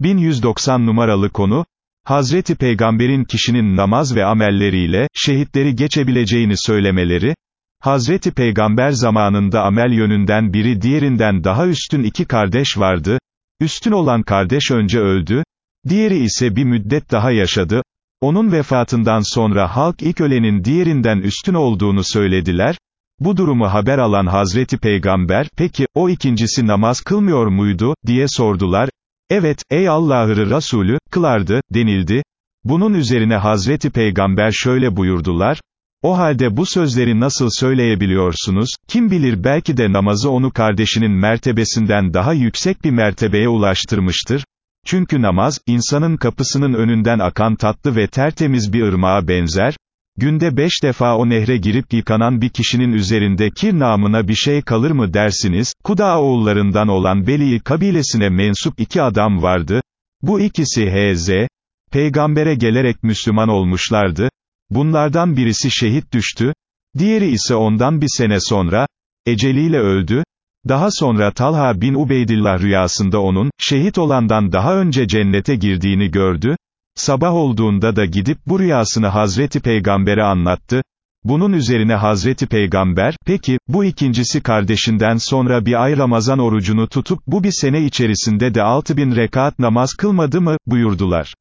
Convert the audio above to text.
1190 numaralı konu, Hazreti Peygamber'in kişinin namaz ve amelleriyle, şehitleri geçebileceğini söylemeleri, Hazreti Peygamber zamanında amel yönünden biri diğerinden daha üstün iki kardeş vardı, üstün olan kardeş önce öldü, diğeri ise bir müddet daha yaşadı, onun vefatından sonra halk ilk ölenin diğerinden üstün olduğunu söylediler, bu durumu haber alan Hazreti Peygamber, peki, o ikincisi namaz kılmıyor muydu, diye sordular, evet, ey Allah'ı Resulü, kılardı, denildi, bunun üzerine Hazreti Peygamber şöyle buyurdular, o halde bu sözleri nasıl söyleyebiliyorsunuz, kim bilir belki de namazı onu kardeşinin mertebesinden daha yüksek bir mertebeye ulaştırmıştır, çünkü namaz, insanın kapısının önünden akan tatlı ve tertemiz bir ırmağa benzer, günde beş defa o nehre girip yıkanan bir kişinin üzerinde kir namına bir şey kalır mı dersiniz, Kuda oğullarından olan Beli kabilesine mensup iki adam vardı, bu ikisi H.Z., peygambere gelerek Müslüman olmuşlardı, bunlardan birisi şehit düştü, diğeri ise ondan bir sene sonra, eceliyle öldü, daha sonra Talha bin Ubeydillah rüyasında onun, şehit olandan daha önce cennete girdiğini gördü, sabah olduğunda da gidip bu rüyasını Hazreti Peygamber'e anlattı, bunun üzerine Hazreti Peygamber, peki, bu ikincisi kardeşinden sonra bir ay Ramazan orucunu tutup bu bir sene içerisinde de 6000 rekat namaz kılmadı mı, buyurdular.